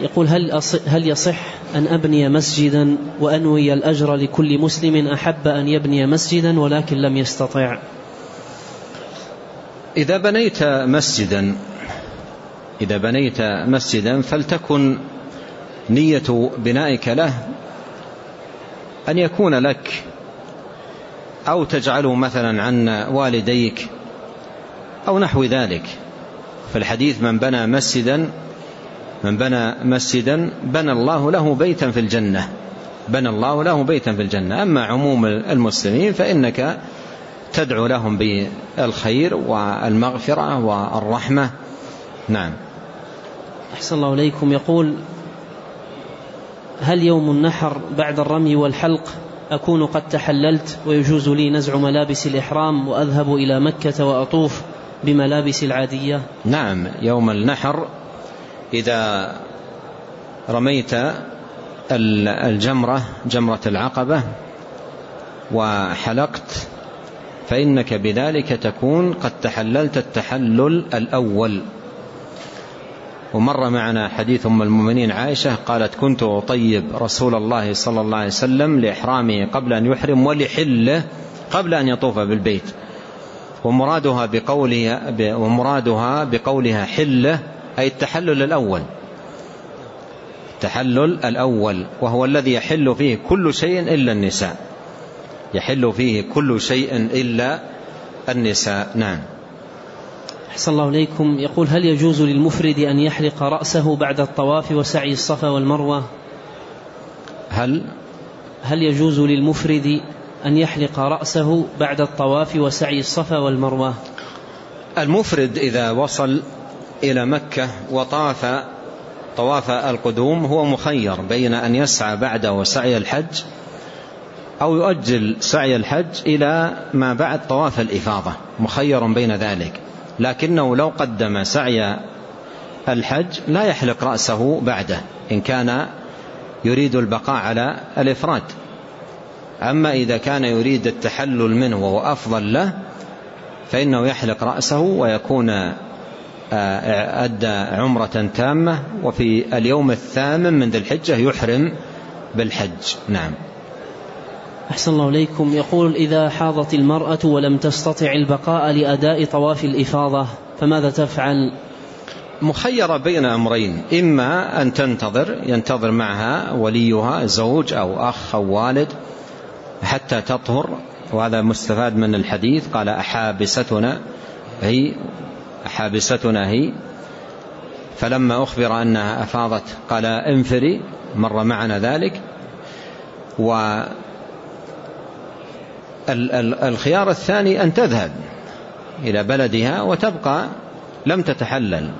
يقول هل, هل يصح أن أبني مسجدا وأنوي الأجر لكل مسلم أحب أن يبني مسجدا ولكن لم يستطع؟ إذا بنيت مسجدا إذا بنيت مسجدا فلتكن نية بنائك له أن يكون لك أو تجعله مثلا عن والديك أو نحو ذلك. فالحديث من بنى مسجدا من بنى مسجدا بنى الله له بيتا في الجنة. بنى الله له بيتا في الجنة. أما عموم المسلمين فإنك تدعو لهم بالخير والمغفرة والرحمة. نعم. أحسن الله إليكم. يقول هل يوم النحر بعد الرمي والحلق أكون قد تحللت ويجوز لي نزع ملابس الإحرام وأذهب إلى مكة وأطوف بملابس العادية؟ نعم. يوم النحر إذا رميت الجمرة جمرة العقبة وحلقت فإنك بذلك تكون قد تحللت التحلل الأول. ومر معنا حديث أم المؤمنين عائشة قالت كنت أطيب رسول الله صلى الله عليه وسلم لإحرامه قبل أن يحرم ولحله قبل أن يطوف بالبيت. ومرادها بقولها, ومرادها بقولها حلة أي التحلل الأول. التحلل الأول وهو الذي يحل فيه كل شيء إلا النساء. يحل فيه كل شيء إلا النساء. نعم. أحسن الله إليكم. يقول هل يجوز للمفرد أن يحلق رأسه بعد الطواف وسعي الصفا والمروة؟ هل؟ هل يجوز للمفرد أن يحلق رأسه بعد الطواف وسعي الصفا والمروة؟ المفرد إذا وصل إلى مكة وطاف طواف القدوم هو مخير بين أن يسعى بعده سعي الحج أو يؤجل سعي الحج إلى ما بعد طواف الإفاضة مخير بين ذلك. لكنه لو قدم سعي الحج لا يحلق رأسه بعده إن كان يريد البقاء على الإفراد. أما إذا كان يريد التحلل منه وهو أفضل له فإنه يحلق رأسه ويكون أدى عمرة تامة وفي اليوم الثامن من ذي الحجة يحرم بالحج. نعم. أحسن الله إليكم. يقول إذا حاضت المرأة ولم تستطع البقاء لأداء طواف الإفاضة فماذا تفعل؟ مخيرة بين أمرين. إما أن تنتظر ينتظر معها وليها زوج أو أخ أو والد حتى تطهر. وهذا مستفاد من الحديث. قال أحابستنا هي حابستنا هي. فلما أخبر أنها أفاضت قال انفري مر معنا ذلك. والخيار الثاني أن تذهب إلى بلدها وتبقى لم تتحلل.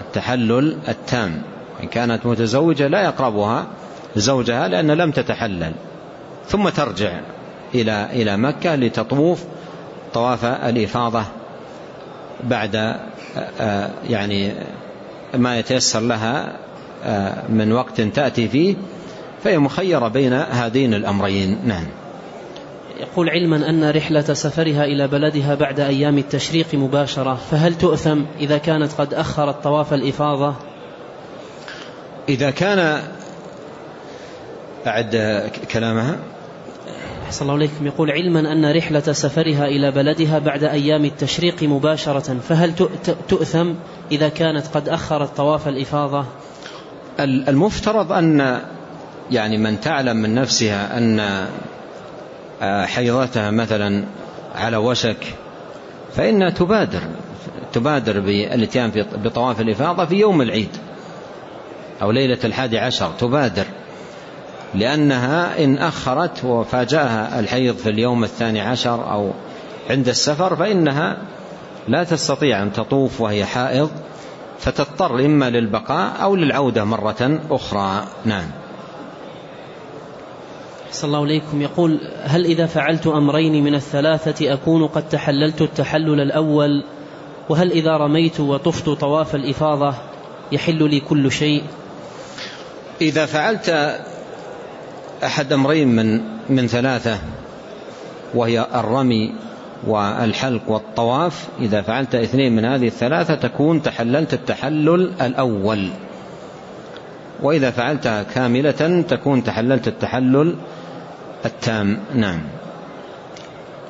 التحلل التام. إن كانت متزوجة لا يقربها زوجها لأن لم تتحلل. ثم ترجع إلى إلى مكة لتطوف طواف الإفاضة بعد آه، آه، يعني ما يتيسر لها آه، من وقت تأتي فيه فهي مخيرة بين هذين الأمرين. نعم. يقول علما أن رحلة سفرها إلى بلدها بعد أيام التشريق مباشرة فهل تؤثم إذا كانت قد أخرت طواف الإفاضة؟ إذا كان أعد كلامها. أحسن الله عليكم يقول علما أن رحلة سفرها إلى بلدها بعد أيام التشريق مباشرة فهل تؤثم إذا كانت قد أخرت طواف الإفاضة؟ المفترض أن يعني من تعلم من نفسها أن آه، حيضتها مثلا على وشك فإنها تبادر تبادر بالإتيان بطواف الإفاضة في يوم العيد أو ليلة الحادي عشر تبادر. لأنها إن أخرت وفاجأها الحيض في اليوم الثاني عشر أو عند السفر فإنها لا تستطيع أن تطوف وهي حائض فتضطر إما للبقاء أو للعودة مرة أخرى. نعم. صلى الله عليكم. يقول هل إذا فعلت أمرين من الثلاثة أكون قد تحللت التحلل الأول؟ وهل إذا رميت وطفت طواف الإفاضة يحل لي كل شيء؟ إذا فعلت أحد أمرين من من ثلاثة وهي الرمي والحلق والطواف. إذا فعلت اثنين من هذه الثلاثة تكون تحللت التحلل الأول. وإذا فعلتها كاملة تكون تحللت التحلل التام. نعم.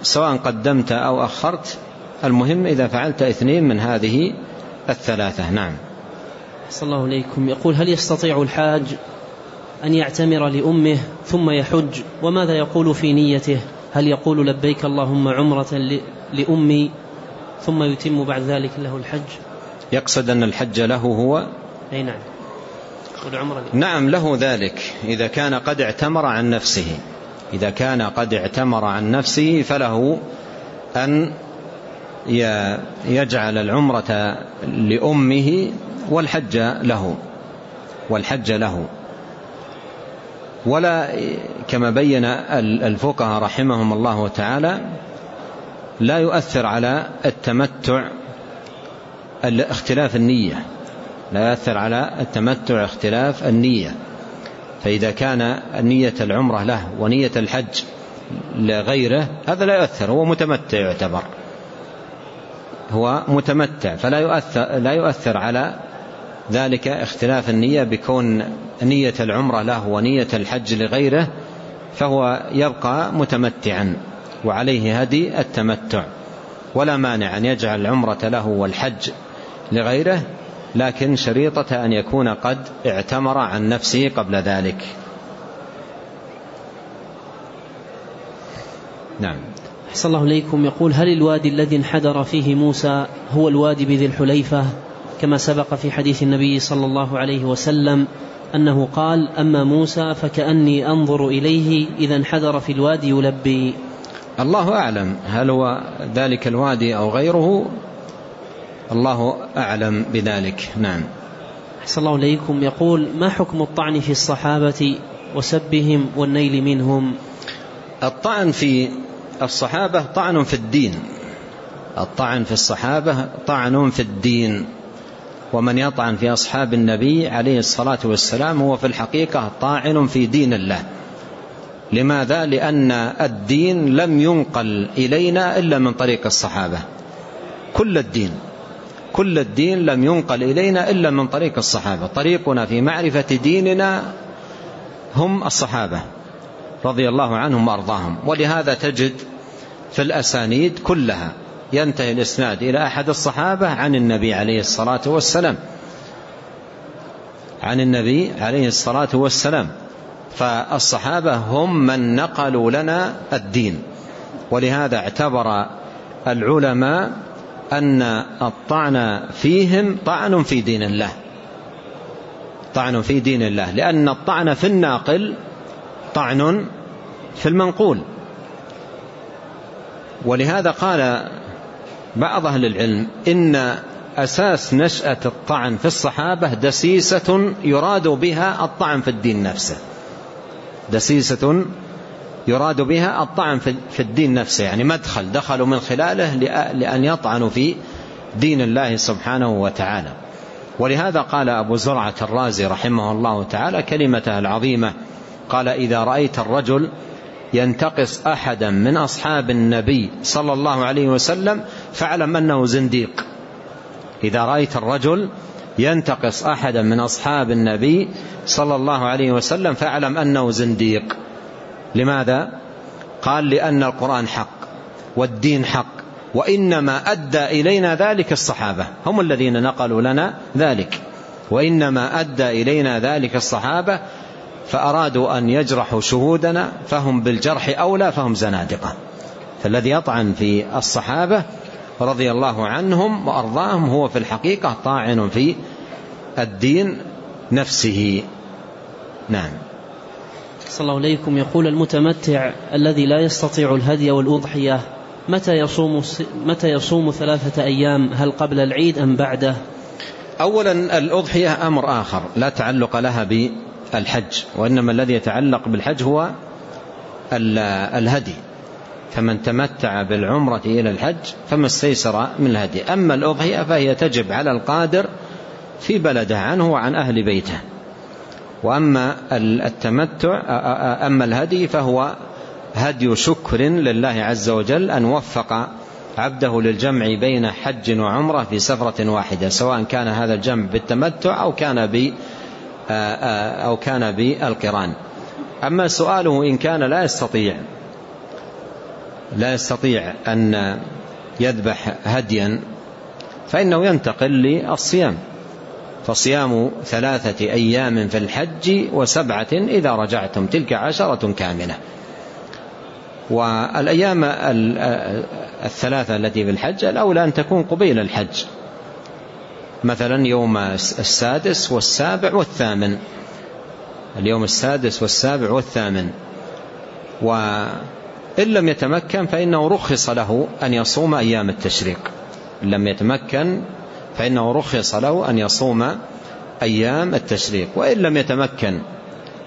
سواء قدمت أو أخرت المهم إذا فعلت اثنين من هذه الثلاثة. نعم. صلى الله عليكم. يقول هل يستطيع الحاج أن يعتمر لأمه ثم يحج وماذا يقول في نيته؟ هل يقول لبيك اللهم عمرة لأمي ثم يتم بعد ذلك له الحج؟ يقصد أن الحج له هو؟ أي نعم. والعمرة نعم له ذلك. إذا كان قد اعتمر عن نفسه. إذا كان قد اعتمر عن نفسه فله أن يجعل العمرة لأمه والحج له والحج له. ولا كما بين الفقهاء رحمهم الله تعالى لا يؤثر على التمتع اختلاف النية. لا يؤثر على التمتع اختلاف النية. فإذا كان نية العمرة له ونية الحج لغيره هذا لا يؤثر هو متمتع يعتبر. هو متمتع فلا يؤثر, لا يؤثر على ذلك اختلاف النية بكون نية العمرة له ونية الحج لغيره فهو يبقى متمتعا وعليه هدي التمتع. ولا مانع أن يجعل العمرة له والحج لغيره لكن شريطة أن يكون قد اعتمر عن نفسه قبل ذلك. نعم. أحسن الله إليكم. يقول هل الوادي الذي انحدر فيه موسى هو الوادي بذي الحليفة؟ كما سبق في حديث النبي صلى الله عليه وسلم أنه قال أما موسى فكأني أنظر إليه إذا انحدر في الوادي يلبي. الله أعلم هل هو ذلك الوادي أو غيره. الله أعلم بذلك. نعم. أحسن الله إليكم. يقول ما حكم الطعن في الصحابة وسبهم والنيل منهم؟ الطعن في الصحابة طعن في الدين. الطعن في الصحابة طعن في الدين. ومن يطعن في أصحاب النبي عليه الصلاة والسلام هو في الحقيقة طاعن في دين الله. لماذا؟ لأن الدين لم ينقل إلينا إلا من طريق الصحابة. كل الدين كل الدين لم ينقل إلينا إلا من طريق الصحابة. طريقنا في معرفة ديننا هم الصحابة رضي الله عنهم وأرضاهم. ولهذا تجد في الأسانيد كلها ينتهي الإسناد إلى أحد الصحابة عن النبي عليه الصلاة والسلام. عن النبي عليه الصلاة والسلام. فالصحابة هم من نقلوا لنا الدين. ولهذا اعتبر العلماء أن الطعن فيهم طعن في دين الله. طعن في دين الله. لأن الطعن في الناقل طعن في المنقول. ولهذا قال بعض أهل العلم إن أساس نشأة الطعن في الصحابة دسيسة يراد بها الطعن في الدين نفسه. دسيسة يراد بها الطعن في الدين نفسه يعني مدخل دخلوا من خلاله لأن يطعنوا في دين الله سبحانه وتعالى. ولهذا قال أبو زرعة الرازي رحمه الله تعالى كلمته العظيمة قال إذا رأيت الرجل ينتقص أحدا من أصحاب النبي صلى الله عليه وسلم فاعلم أنه زنديق. إذا رأيت الرجل ينتقص أحدا من أصحاب النبي صلى الله عليه وسلم فاعلم أنه زنديق. لماذا؟ قال لأن القرآن حق والدين حق وإنما أدى إلينا ذلك الصحابة. هم الذين نقلوا لنا ذلك. وإنما أدى إلينا ذلك الصحابة فأرادوا أن يجرحوا شهودنا فهم بالجرح أولى فهم زنادقة. فالذي يطعن في الصحابة رضي الله عنهم وأرضاهم هو في الحقيقة طاعن في الدين نفسه. نعم. صلى الله عليكم يقول المتمتع الذي لا يستطيع الهدي والأضحية متى يصوم متى يصوم ثلاثة أيام؟ هل قبل العيد أم بعده؟ أولا الأضحية أمر آخر لا تعلق لها بالحج وإنما الذي يتعلق بالحج هو الهدي. فمن تمتع بالعمرة إلى الحج فما استيسر من الهدي. أما الأضحية فهي تجب على القادر في بلده عنه وعن أهل بيته. وأما التمتع أما الهدي فهو هدي شكر لله عز وجل أن وفق عبده للجمع بين حج وعمرة في سفرة واحدة سواء كان هذا الجمع بالتمتع أو كان أو كان بالقران. أما سؤاله إن كان لا يستطيع لا يستطيع أن يذبح هديا فإنه ينتقل للصيام. فصيام ثلاثة أيام في الحج وسبعة إذا رجعتم تلك عشرة كاملة. والأيام الثلاثة التي في الحج الأولى أن تكون قبيل الحج. مثلا يوم السادس والسابع والثامن. اليوم السادس والسابع والثامن. وإن لم يتمكن فإنه رخص له أن يصوم أيام التشريق. إن لم يتمكن فإنه رخص له أن يصوم أيام التشريق. وإن لم يتمكن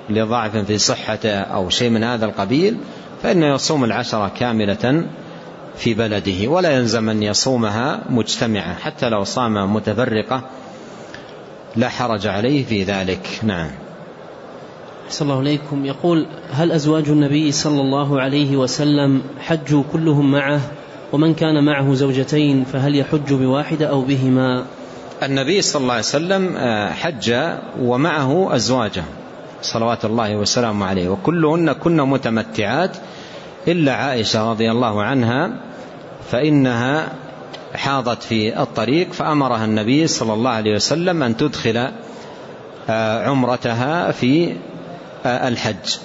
لضعف في صحته أو شيء من هذا القبيل فإنه يصوم العشرة كاملة في بلده ولا يلزم أن يصومها مجتمعة حتى لو صام متفرقة لا حرج عليه في ذلك. نعم. أحسن الله إليكم يقول هل أزواج النبي صلى الله عليه وسلم حجوا كلهم معه؟ ومن كان معه زوجتين فهل يحج بواحدة أو بهما؟ النبي صلى الله عليه وسلم آه، حج ومعه أزواجه صلوات الله وسلامه عليه. وكلهن كن متمتعات. إلا عائشة رضي الله عنها فإنها حاضت في الطريق فأمرها النبي صلى الله عليه وسلم أن تدخل آه، عمرتها في الحج.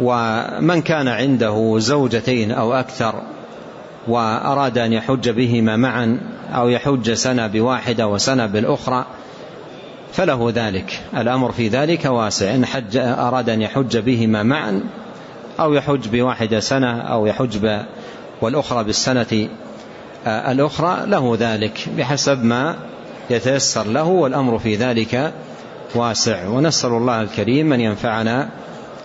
ومن كان عنده زوجتين أو أكثر وأراد أن يحج بهما معا أو يحج سنة بواحدة وسنة بالأخرى فله ذلك. الأمر في ذلك واسع. إن حج أراد أن يحج بهما معا أو يحج بواحدة سنة أو يحج والأخرى بالسنة آه، الأخرى له ذلك بحسب ما يتيسر له والأمر في ذلك واسع. ونسأل الله الكريم أن ينفعنا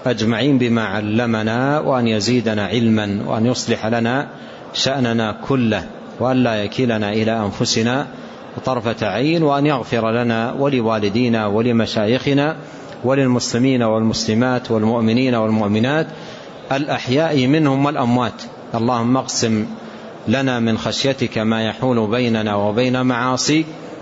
أجمعين بما علمنا وأن يزيدنا علما وأن يصلح لنا شأننا كله وأن لا يكلنا إلى أنفسنا طرفة عين وأن يغفر لنا ولوالدينا ولمشايخنا وللمسلمين والمسلمات والمؤمنين والمؤمنات الأحياء منهم والأموات. اللهم اقسم لنا من خشيتك ما يحول بيننا وبين معاصيك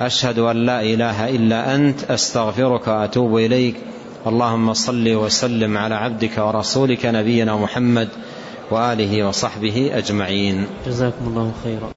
أشهد أن لا إله إلا أنت أستغفرك وأتوب إليك. اللهم صل وسلم على عبدك ورسولك نبينا محمد وآله وصحبه أجمعين. جزاكم الله خيرا.